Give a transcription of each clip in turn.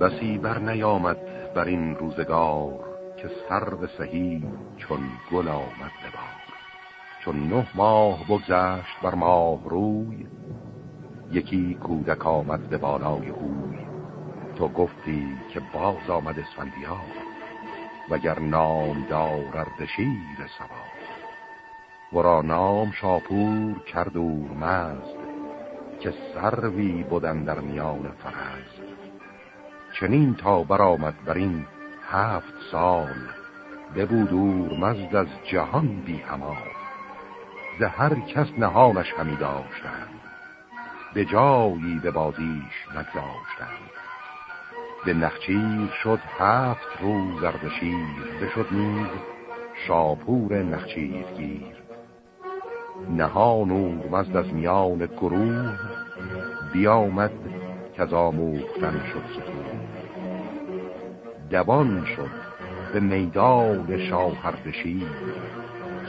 بسی بر نیامد بر این روزگار که سر به سهی چون گل آمد ببار چون نه ماه بگذشت بر ماه روی یکی کودک آمد به بالای اوی تو گفتی که باز آمد اسفندیار وگر نام دارد شیر سوار. ورا نام شاپور کرد مزد که سروی بودن در میان فرز چنین تا برآمد بر این هفت سال ببود مزد از جهان بی همان ز هر کس نهانش همی داشتند به جایی به بازیش نگذاشتند. به نخچیر شد هفت روز اردشیر بشد نیز شاپور نخچیر گیر. نهان مزد از میان گروه بیامد که از آموختن شد ستون. دوان شد به میدان شاهردشی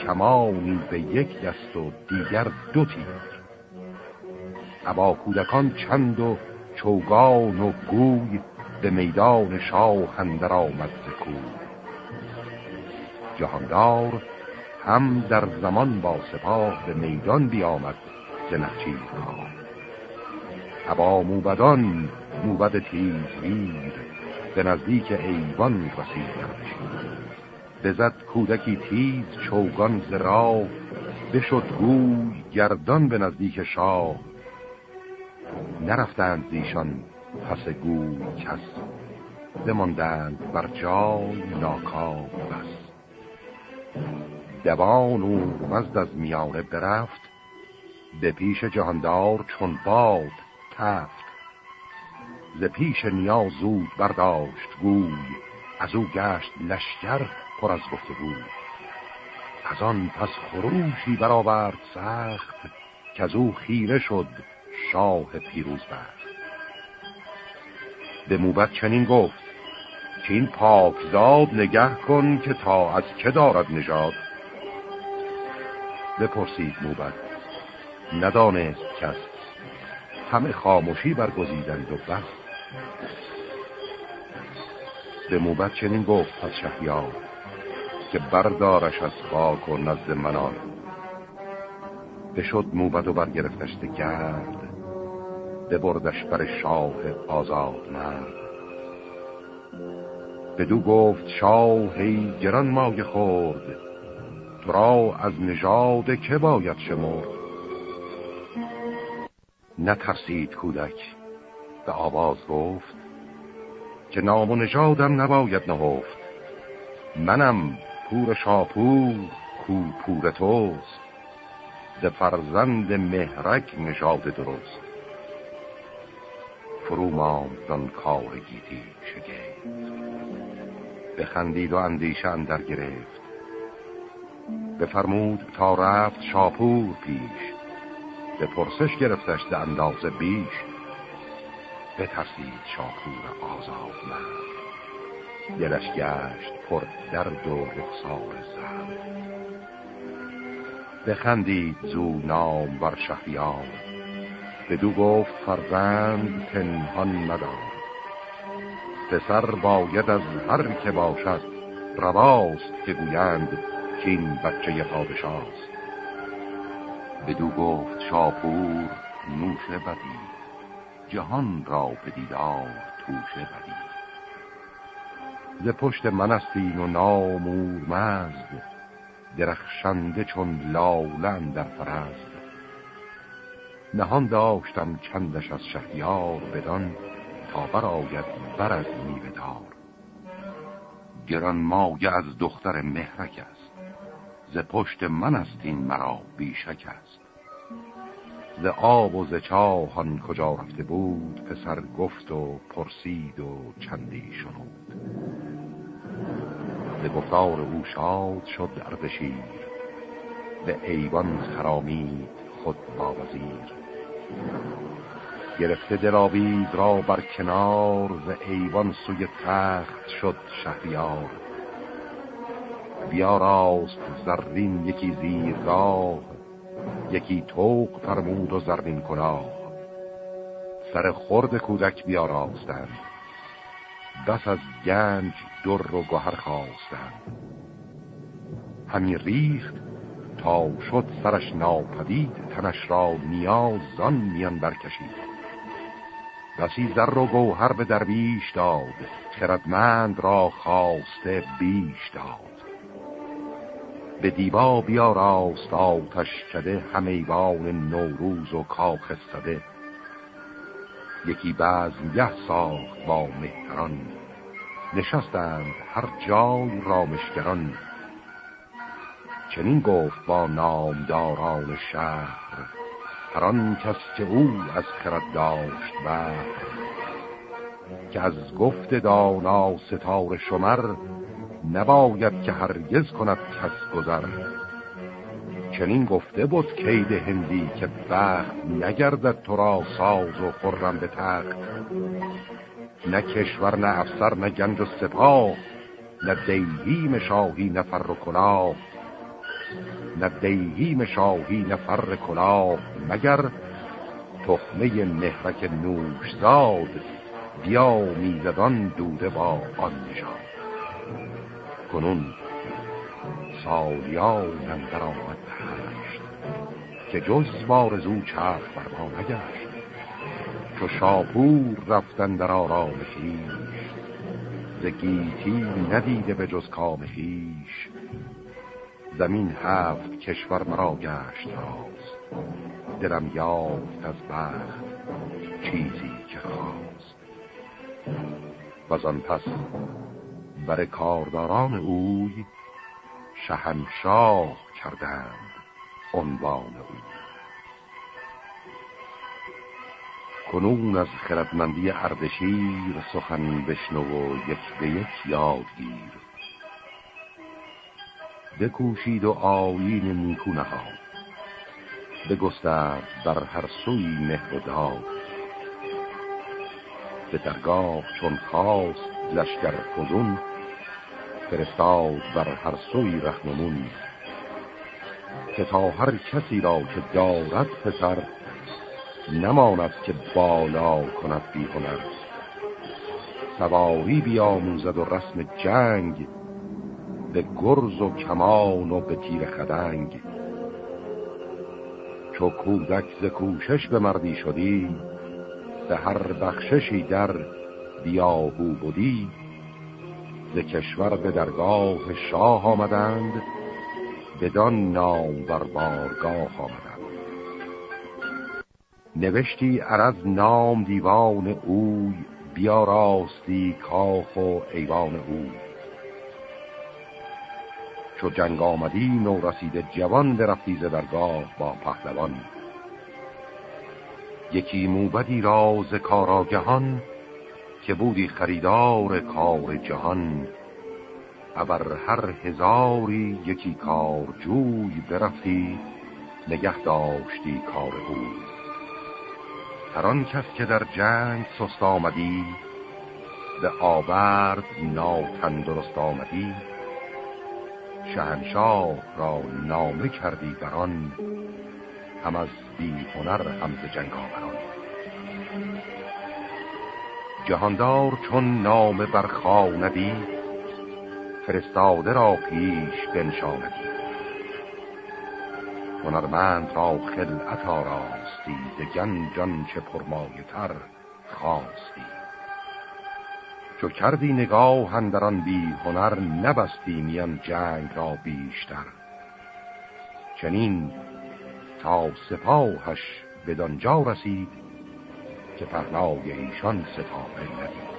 کمانی به یک دست و دیگر دو تیر. ابا کودکان چند و چوگان و گوی به میدان شاه اندر آمد زکو جهاندار هم در زمان با سپاه به میدان بیامد ز نخچیر کار ابا موبدان موبد تیزگیر به نزدیک ایوان رسید بزد کودکی تیز چوگان ز راه بشد گوی گردان به نزدیک شاه. نرفتند زیشان پس گوی کس بماندند بر جای ناکام بس. دوان او مزد از میانه برفت به پیش جهاندار چون باد تفت. ز پیش نیاز زود برداشت گوی. از او گشت لشکر پر از گفته بود از آن پس خروشی برآورد سخت که از او خیره شد شاه پیروز بخت به موبت چنین گفت که این پاکزاد نگه کن که تا از که دارد نژاد. بپرسید موبت ندانست کس همه خاموشی برگزیدند و بس به موبت چنین گفت پس شهیار که بردارش از خاک و نزد منان. بشد موبت و برگرفتش گرد ببردش بر شاه آزاد مرد. بدو گفت شاه گران مای خورد تو را از نژاد که باید شمرد؟ نترسید کودک به آواز گفت که نام و نژادم نباید نهفت. منم پور شاپور کو پور توست. ز فرزند مهرک نژاد درست. فرو ماند کار گیتی شگفت. بخندید و اندیشه اندر گرفت. بفرمود تا رفت شاپور پیش. به پرسش گرفتش ده اندازه بیش. بترسید شاپور آزاد مرد دلش گشت پر درد و رخسار زرد. بخندید زو نام بر شهریار. بدو گفت فرزند پنهان مدار. پسر باید از هر که باشد رواست که گویند که این بچه پادشاست. بدو گفت شاپور نوش بدی. جهان را به دیدار توشه بدی ز پشت من استین و نامور مزد درخشنده چون لالن در فرزد. نهان داشتم چندش از شهریار بدان تا برآید بر از میوهدار. گران مایه از دختر مهرک است ز پشت من است این مرا بیشک است. ز آب و ز چاهان کجا رفته بود پسر گفت و پرسید و چندی شنود. ز گفتار او شاد شد اردشیر به ایوان خرامید خود با وزیر. گرفته دلاوید را بر کنار ز ایوان سوی تخت شد شهریار. بیاراست زرین یکی زیرگاه یکی توق فرمود و زرین کلاه. سر خورد کودک بیاراستند بس از گنج در و گوهر خواستند همی ریخت تا شد سرش ناپدید تنش را نیاز زان میان برکشید. بسی زر و گوهر به درویش داد خردمند را خواسته بیش داد. به دیبا بیا راست آتش کده همیوان نوروز و کاخ سده. یکی بزم یه ساخت با مهتران نشستند هر جای رامشگران چنین گفت با نامداران شهر هر آن کس که او از خرد داشت و که از گفت دانا ستار شمر نباید که هرگز کند کس گذر. چنین گفته بود کید هندی که بخت نگردد تو را ساز و خرم به تخت. نه کشور نه افسر نه گنج و سپاه نه دیهیم شاهی نه فر و کلاه. نه دیهیم شاهی نه فر کلاه. مگر تخمه مهرک نوش زاد بیا میزدان دوده با آن نشاد کنون سالیان اندر آمد هشت که جز بارزو چرخ بر ما نگشت چو شاپور رفتن در آرام خیش ز گیتی ندیده به جز کام خیش زمین هفت کشور مرا گشت راست دلم یافت از بخت چیزی که خواست. و آن پس بر کارداران اوی شهنشاه کردند عنوان او کنون از خردمندی اردشیر سخن بشنو و یک به یک یادگیر بکوشید و آیین نیکو نهاد. بگسترد بر هر سوی مهر داد. به درگاه چون خواست لشکر فزون فرستاد بر هر سوی رهنمون که تا هر کسی را که دارد پسر نماند که بالا کند بی هنر. سواری بیاموزد و رسم جنگ به گرز و کمان و به تیر خدنگ. چو کودک ز کوشش به مردی شدی به هر بخششی در بیاهو بودی ز کشور به درگاه شاه آمدند بدان نام بر بارگاه آمدند. نوشتی عرض نام دیوان اوی بیا راستی کاخ و ایوان اوی. چو جنگ آمدی نو رسیده جوان درفتی ز درگاه با پهلوان. یکی موبدی راز کاراگهان که بودی خریدار کار جهان ابر هر هزاری یکی کار جوی برفتی نگه داشتی کار او هر آن کس که در جنگ سست آمدی به آورد ناتندرست آمدی. شهنشاه را نامه کردی بران هم از بی هم ز جنگ آوران. جهاندار چون نامه برخاندی فرستاده را پیش بنشاندی. هنرمند را خلعت آراستی ز گنجان چه پرمایه تر خواستی. چو کردی نگاه اندران بی هنر نبستی میان جنگ را بیشتر. چنین تا سپاهش بدانجا رسید که پهنای ایشان ستاره ندید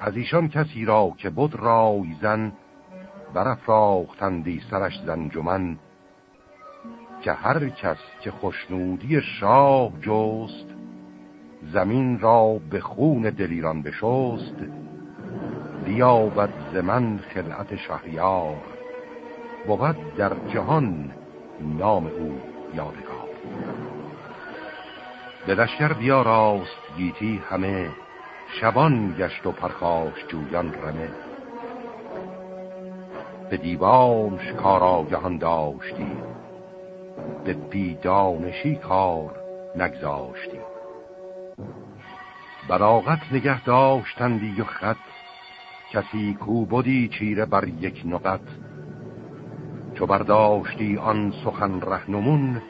از ایشان کسی را که بود رای زن برافراختندی سرش زنجمن که هر کس که خوشنودی شاه جست زمین را به خون دلیران بشست بیابد زمن خلعت شهریار بود در جهان نام او یادگار. به لشکر بیا راست گیتی همه. شبان گشت و پرخاش جویان رمه. به دیوانش کار آگهان داشتی به بیدانشی کار نگذاشتی بلاغت نگه داشتندی و خط. کسی کو بودی چیره بر یک نقط. چو برداشتی آن سخن رهنمون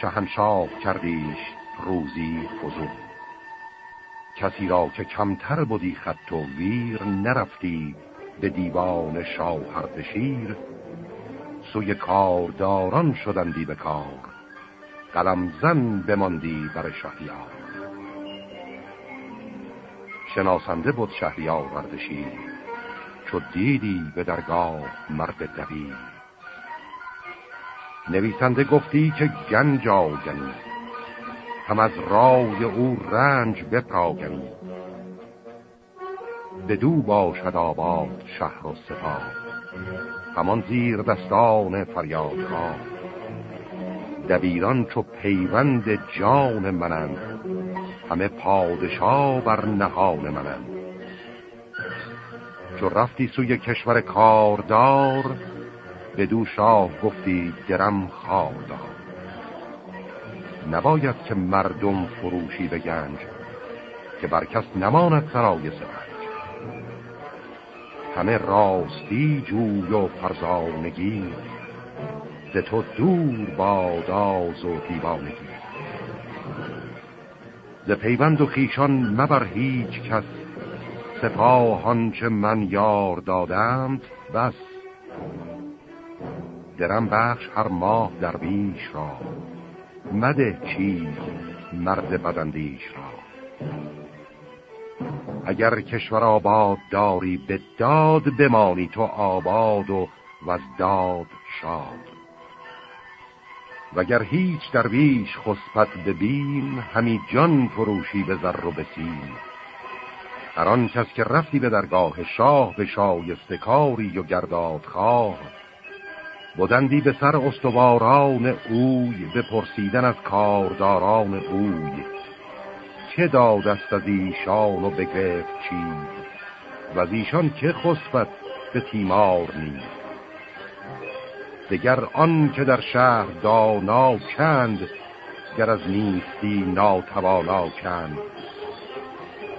شهنشاه کردیش روزی فزون. کسی را که کمتر بودی خط و ویر نرفتی به دیوان شاهرد شیر سوی کارداران شدندی به کار قلم زن بماندی بر شهریار. شناسنده بود شهریار وردشیر چو دیدی به درگاه مرد دبیر نویسنده گفتی که گنج آگنی هم از رای او رنج بپراگنی دو باشد آباد شهر و سپاه همان زیر دستان فریاد دبیران چو پیوند جان منند همه پادشاه بر نهان منند. چو رفتی سوی کشور کاردار به دو شاه گفتی درم خاردار. نباید که مردم فروشی به گنج که بر کس نماند سرای سرنج همه راستی جوی و فرزانگی ز تو دور باداز و دیوانگی. ز پیوند و خیشان مبر هیچ کس سپاهان چه من یار دادم بس. درم بخش هر ماه درویش را. مده چیز مرد بدندیش را. اگر کشور آباد داری به داد بمانی تو آباد و وزداد شاد. وگر هیچ درویش خسپت ببین همی جان فروشی به زر و بسیم هر آن کس که رفتی به درگاه شاه به شایسته کاری و گرداد خواه بودندی به سر استواران اوی به پرسیدن از کارداران اوی. چه داد است از ایشان و بگرفت چیز؟ و از ایشان که خسبت به تیمار نیست دگر آن که در شهر دانا کند گر از نیستی ناتوانا کند.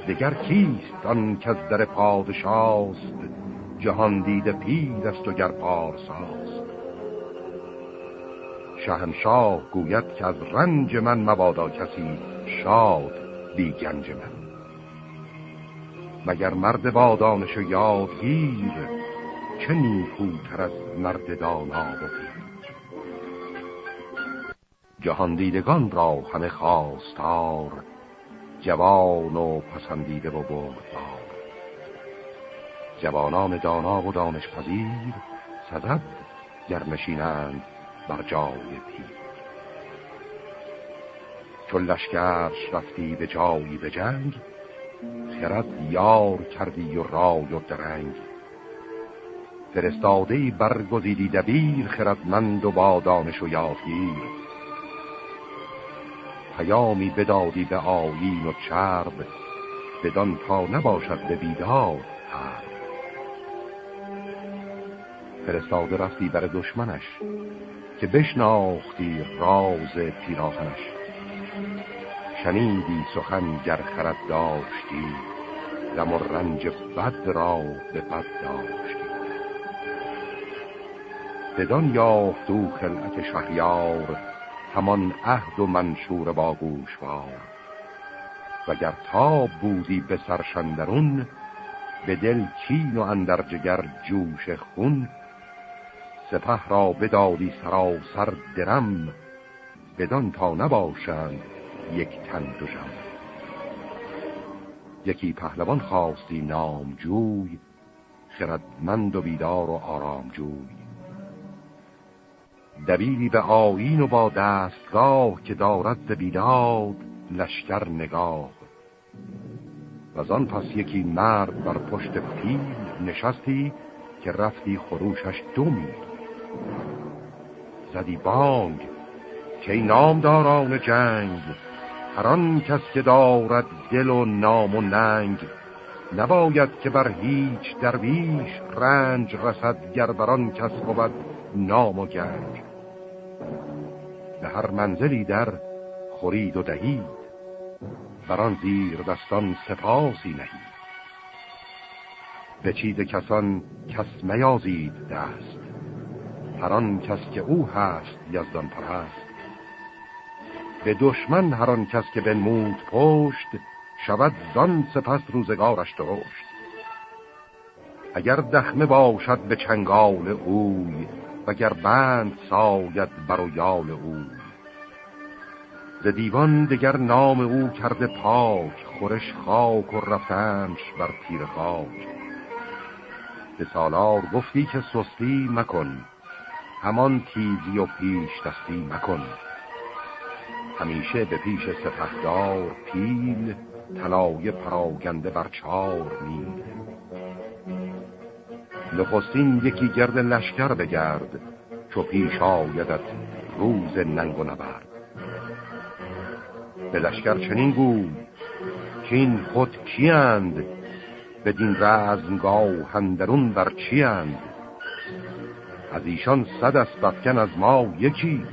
دگر کیست آن که از در پادشاست جهان دیده پیر است و گر پارساست شهنشاه گوید که از رنج من مبادا کسی شاد بی گنج من. مگر مرد با دانش و یادگیر چه نیکوتر از مرد دانا بودی جهان دیدگان را همه خواستار جوان و پسندیده و بردبار. جوانان دانا و دانش پذیر صدد گرنشینند بر جای پیر چون لشکرش رفتی به جایی به جنگ خرد یار کردی و رای و درنگ. فرستاده برگزیدی دبیر خردمند و با دانش و یادگیر پیامی بدادی به آیین و چرب بدان تا نباشد به بیدار فرستاده رفتی بر دشمنش که بشناختی راز پیراهنش. شنیدی سخن گر خرد داشتی غم و رنج بد را به بد داشتی. بدان یافت او خلعت شهریار همان عهد و منشور با گوشوار. وگر تاب بودی به سرشندرون به دل کین و اندر جگر جوش خون سپه را بدادی سراسر درم بدان تا نباشند یک تن دو جم یکی پهلوان خواستی نامجوی خردمند و بیدار و آرام جوی. دبیری به آین و با دستگاه که دارد بیداد لشکر نگاه. و آن پس یکی مرد بر پشت پیل نشستی که رفتی خروشش دومی زدی بانگ که نامداران جنگ هر آن کس که دارد دل و نام و ننگ نباید که بر هیچ درویش رنج رسد گر بران کس بود نام و گنج. به هر منزلی در خورید و دهید بران زیر دستان سپاسی نهی به چیز کسان کس میازید دست. هران کس که او هست یزدان پرست به دشمن هران کس که بنمود پشت شود زان سپس روزگارش درشت. اگر دخمه باشد به چنگال اوی وگر بند ساید بر یال اوی. ز دیوان دگر نام او کرده پاک خورش خاک و رفتنش بر تیر خاک. به سالار گفتی که سستی مکن همان تیزی و پیش دستی مکن. همیشه به پیش سپهدار پیل طلای پراگنده بر چار میل. نخستین یکی گرد لشکر بگرد چو پیش آیدت روز ننگ و نبرد. به لشکر چنین بود که این خود کیند بدین رزمگاه هندرون بر چیند از ایشان صد است بفکن از ما یکی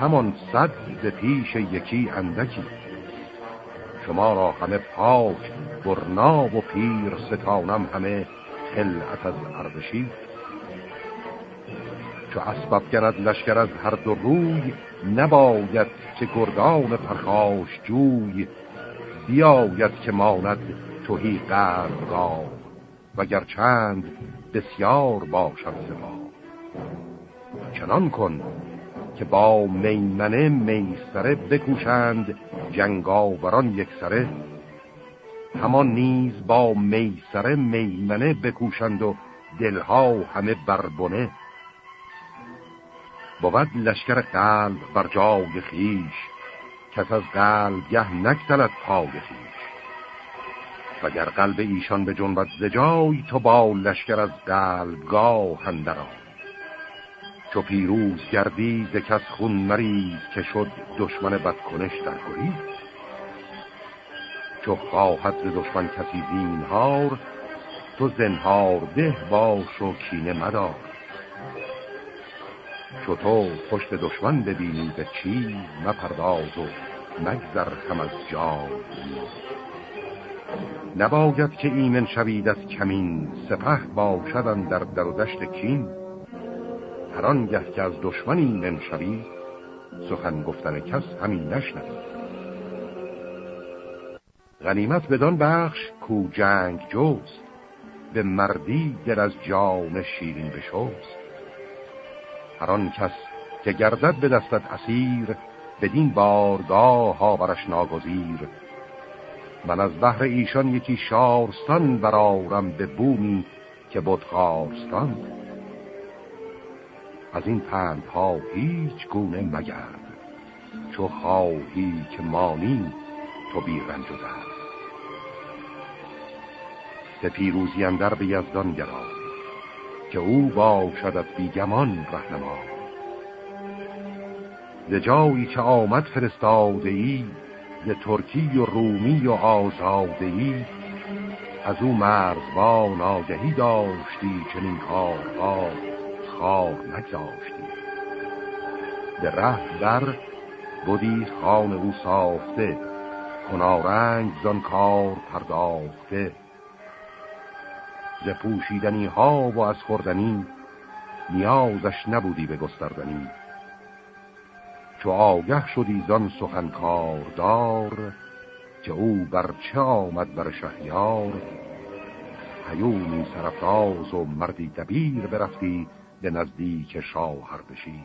همان صد به پیش یکی اندکی. شما را همه پاک برنا و پیر ستانم همه خلعت از اردشی. چو اسبب گرد لشکر از هر دو روی نباید که گردان پرخاش جوی بیاید که ماند توهی قربگاه وگر چند بسیار باشد سپاه. چنان کن که با میمنه میسره بکوشند جنگاوران یک سره همان نیز با میسره میمنه بکوشند و دلها همه بربنه بود لشکر قلب بر جای خیش کس از قلب یه نکتلت پای خیش. وگر قلب ایشان به جنبت زجای تو با لشکر از قلبگاه هندران چو پیروز گردی ز کس خون مریض که شد دشمن بدکنش در گریز. چو خواهد ز دشمن کسی زینهار تو زنهار ده باش و کینه مدار. چو تو پشت دشمن ببینی به چیز مپرداز و مگذر هم از جای. نباید که ایمن شوید از کمین سپه باشدن در در و دشت کین. هر گه که از دشمن ایمن شوید سخن گفتن کس همین نشنوید غنیمت بدان بخش کو جنگ جوست به مردی دل از جان شیرین بشوست هر کس که گردد به دستت اسیر بدین بارگاه ها برش ناگزیر. من از بحر ایشان یکی شارستان برارم به بومی که بود خارستان. از این ها هیچ گونه مگرد چو خواهی که مانی تو بی رنج و درد به پیروزی اندر به یزدان گرا که او باشد از بیگمان رهنما. ز جایی که آمد فرستاده ای ز ترکی و رومی و آزاده ای از او مرزبان آگهی داشتی چنین کارها. خار نگذاشتی به ره در بودی خان او ساخته کنارنگ زن کار پرداخته. ز پوشیدنی ها و از خوردنی نیازش نبودی به گستردنی. چو آگه شدی زان سخن کاردار که او بر چه آمد بر شهیار هیونی سرفراز و مردی دبیر برفتی به نزدیک شاه هردشیر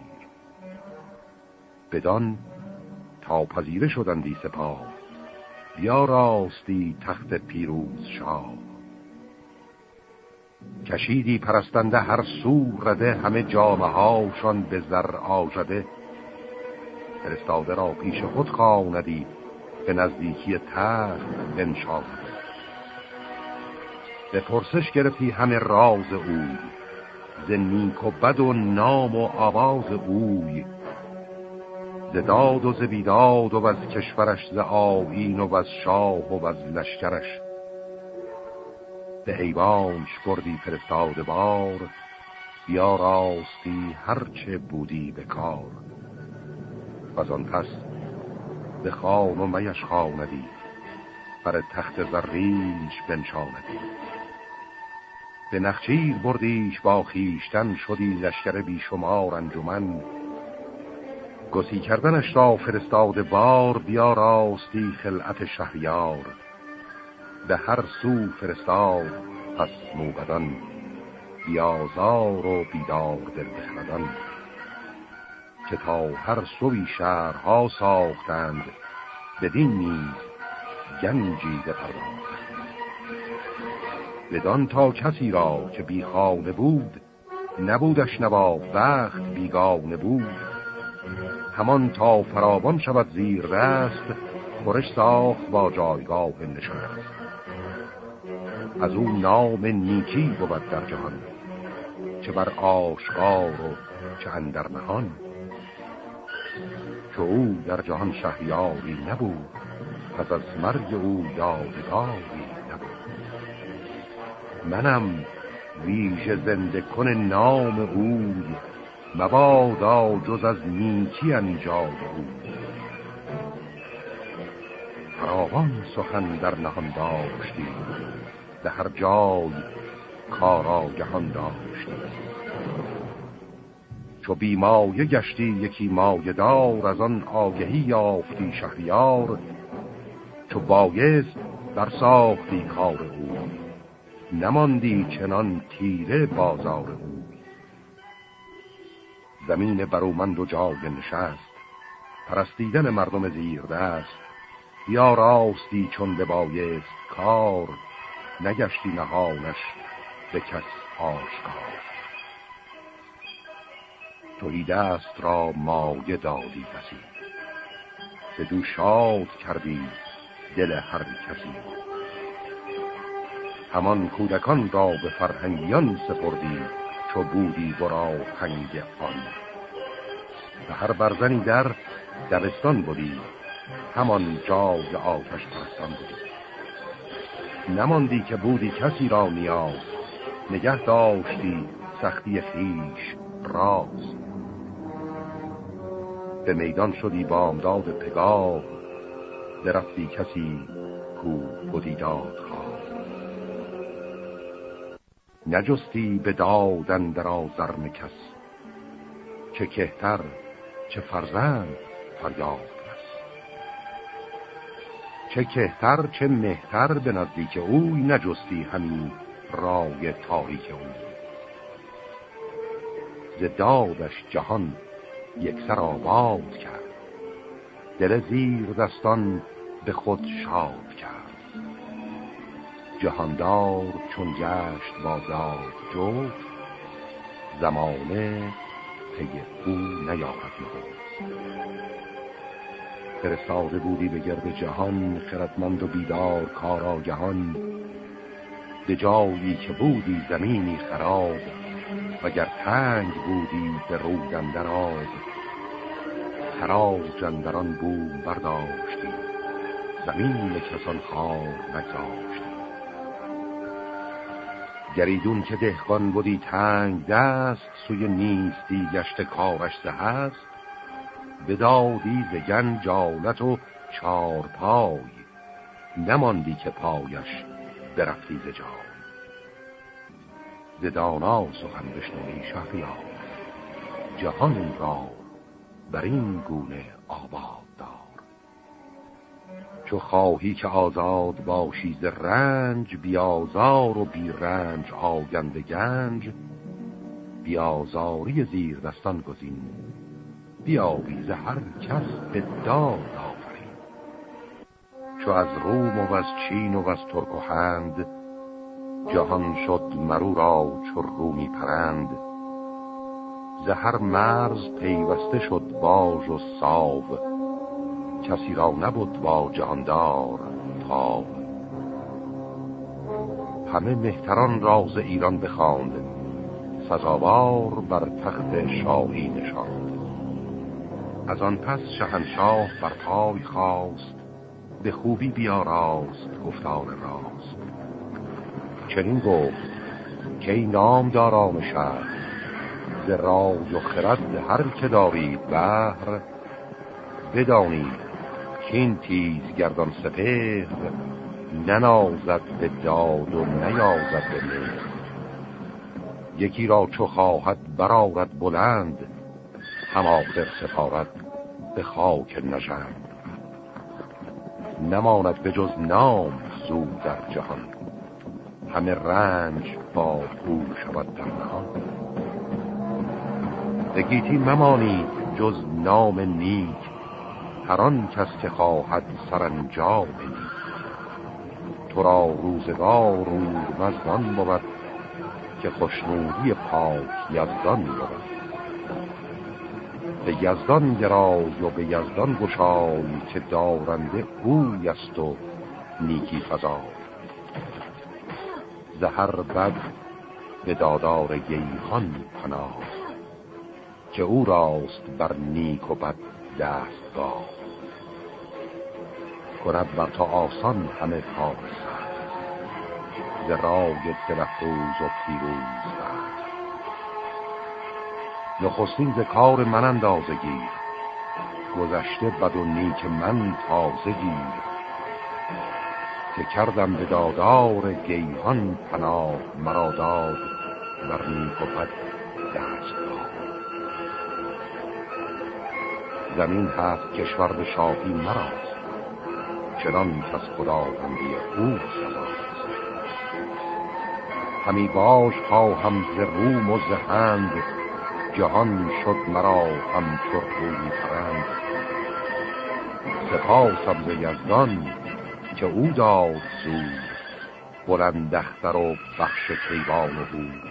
بدان تا پذیره شدندی سپاه بیا راستی تخت پیروز شاه. کشیدی پرستنده هر سو رده همه جامعه هاشان به زر آژده. فرستاده را پیش خود خواندی به نزدیکی تخت بنشانده به پرسش گرفتی همه راز اوی ز نیک و بد و نام و آواز اوی. ز داد و ز بیداد و از کشورش ز آوین و از شاه و از لشکرش. به ایوانش بردی فرستاده بار بیا راستی هرچه بودی به کار. و آن پس به خان و میش خاندی بر تخت زرینش بنشاندی. به نخچیر بردیش با خیشتن شدی لشکر بیشمار انجمن. گسی کردنش را فرستاد بار بیا راستی خلعت شهریار. به هر سو فرستاد پس موبدان بیازار و بیدار دل بخردان. که تا هر سوی شهرها ساختند بدین نیز گنجی بپرداختند. بدان تا کسی را که بیخانه بود نبودش نوا وقت بیگانه بود. همان تا فراوان شود زیر دست خورش ساخت با جایگاه نشست. از او نام نیکی بود در جهان چه بر آشکار و چه اندر نهان که او در جهان شهریاری نبود پس از مرگ او یادگاری منم ویژه زنده کن نام اوی مبادا جز از نیکی انجام او. فراوان سخن در نهان داشتی. به هر جای کاراگهان داشتی. چو بیمایه گشتی یکی مایه دار. از آن آگهی یافتی شهریار. چو بایست برساختی کار او. نماندی چنان تیره بازار او. زمین برومند و جای نشست پرستیدن مردم زیر دست. یا راستی چون ببایست کار نگشتی نهانش به کس آشکار. توی دست را مایه دادی به دو شاد کردی دل هر کسی. همان کودکان را به فرهنگیان سپردی چو بودی برا هنگ آن. به هر برزنی در دبستان بودی همان جای آتش پرستان بودی. نماندی که بودی کسی را نیاز نگه داشتی سختی خیش راز. به میدان شدی با امداد پگاه درفتی کسی کو بودی داد خواه نجستی به دادن در آزرم کس چه کهتر چه فرزند فریاد چه کهتر چه مهتر به نزدیک اوی نجستی همین رای تاریک او ز دادش جهان یک سر آباد کرد. دل زیر دستان به خود شاد کرد. جهاندار چون گشت با داد جفت زمانه پی او نیارد فرستاده بودی به گرد جهان خردمند و بیدار کاراگهان. به جایی که بودی زمینی خراب وگر تنگ بودی به رودن در آب خراج اندران بوم برداشتی زمین کسان خار نگذاشتی. گریدون که دهقان بودی تنگ دست سوی نیستی گشت کارش هست بدادی زگن جالت و چارپای نماندی که پایش برفتی ز ز دانا سخن بشنوی شهریار جهان را بر این گونه آباد. چو خواهی که آزاد باشی ز رنج بیازار و بی رنج آگند گنج. بیازاری زیر دستان گزین بیاویز هر کس به داد آفرین. چو از روم و از چین و از ترک و هند جهان شد مرو را چو رومی پرند. زهر مرز پیوسته شد باج و ساو کسی را نبود با جهاندار تا همه مهتران راز ایران بخواند سزاوار بر تخت شاهی نشاند. از آن پس شهنشاه بر پای خواست به خوبی بیاراست گفتار راست. چنین گفت که این نام دارام شهر ز رای و خرد هر که دارید بهر بدانید که این تیز گردان سپهر ننازد به داد و نیازد به مهر. یکی را چو خواهد برارد بلند هم آخر سپارد به خاک نژند. نماند به جز نام زود در جهان همه رنج با او شود در نهان. به گیتی ممانید جز نام نیک هر آن کس که خواهد سرانجام تو را روزگار رو مزدان بود که خوشنودی پاک یزدان بود. به یزدان گرای و به یزدان گشای که دارنده اوی است و نیکی فضا زهر بد به دادار گیهان پناه که او راست بر نیک و بد دستگاه. کند بر تو آسان همه کار ز رای دلفروز و پیروز نخستین ز کار من اندازه گیر. گذشته بد و نیک من تازه گیر. که کردم به دادار گیهان پناه مرا داد بر نیک و بد دست زمین هست کشور به شاهی مراست چنان کس خداوندی او سزاست همی باش هم ز روم و زهند جهان شد مرا همچو روی پرند. سپاسم ز یزدان که او داد سود بلند دختر و بخش کیوان بود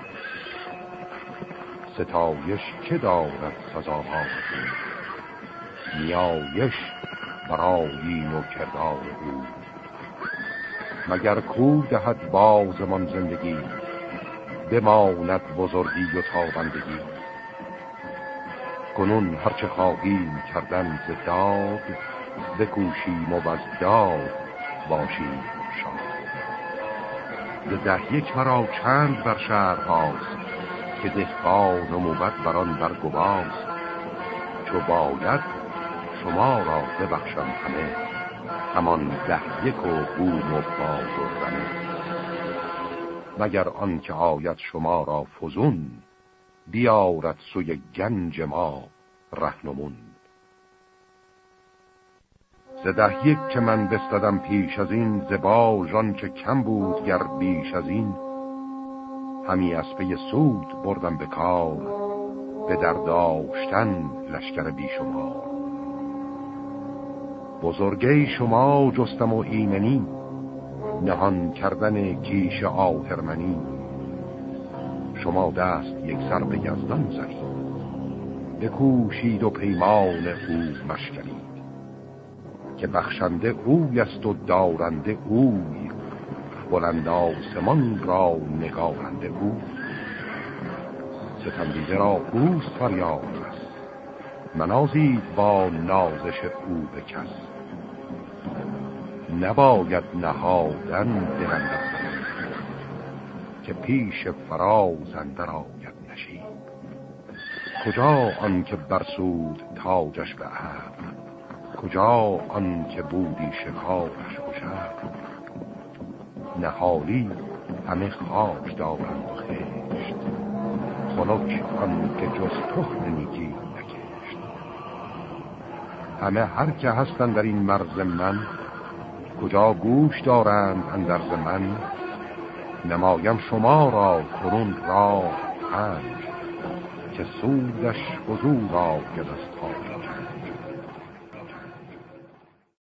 ستایش که دارد سزاها نیایش براییم و کردار او. مگر کو دهد بازمان زندگی؟ بماند بزرگی و تابندگی. کنون هرچه خواهیم کردن ز داد بکوشیم و از داد باشیم شاد. ز ده یک مرا چند بر شهر هاست که دهقان و موبت بران برگواست؟ چو باید شما را ببخشم همه. همان ده یک و بوم و باز و زمه مگر آن که آید شما را فزون بیارد سوی گنج ما رهنمون. زده یک که من بستدم پیش از این زباژان که کم بود گر بیش از این. همی از پی سود بردم به کار به در داشتن لشکر بیشمار بزرگی شما جستم و ایمنی. نهان کردن کیش آهرمنی. شما دست یک سر به یزدان زنید. بکوشید و پیمان او مشکرید که بخشنده اوی است و دارنده اوی. بلند آسمان را نگارنده او. ستمدیده را اوست فریاد. منازید با نازش او به کس نباید نهادن دلند که پیش فراز اندر آید نشید کجا آن که برسود تاجش به عبر کجا آن که بودی شکارش کشد نهالی همه خاک دارند و خنک آن که جز تخم نیکی همه هر که هستند در این مرز من کجا گوش دارند اندر من نمایم شما را کرون راه پنج که سودش حضور را تاج.